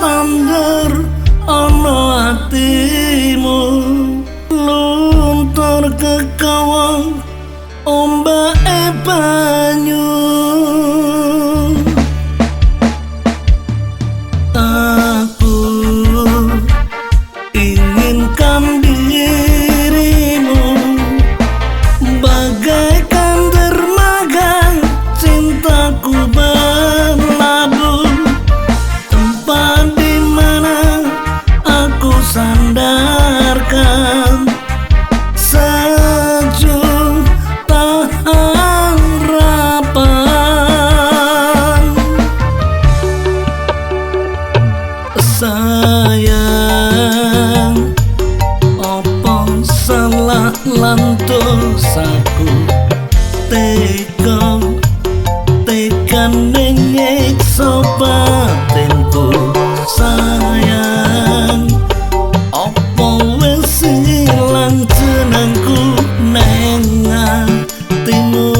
tandur ana atimu nuntur kekawang ombak ebang sandarkan. Sejuk harapan sayang opo salah lantus aku tega tekan nengek sobatinku sayang nangku nenga timu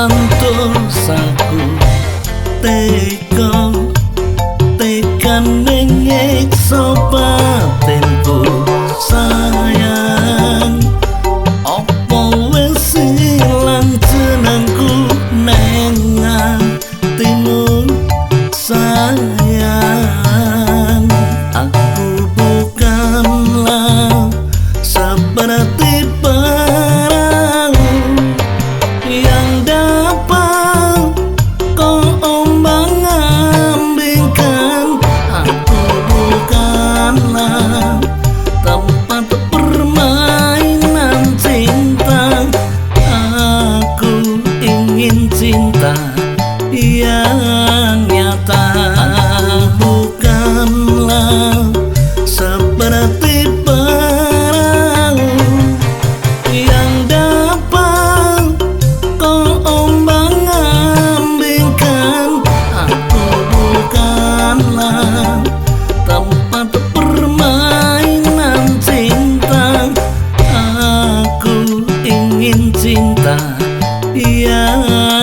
salah lantus Yeah.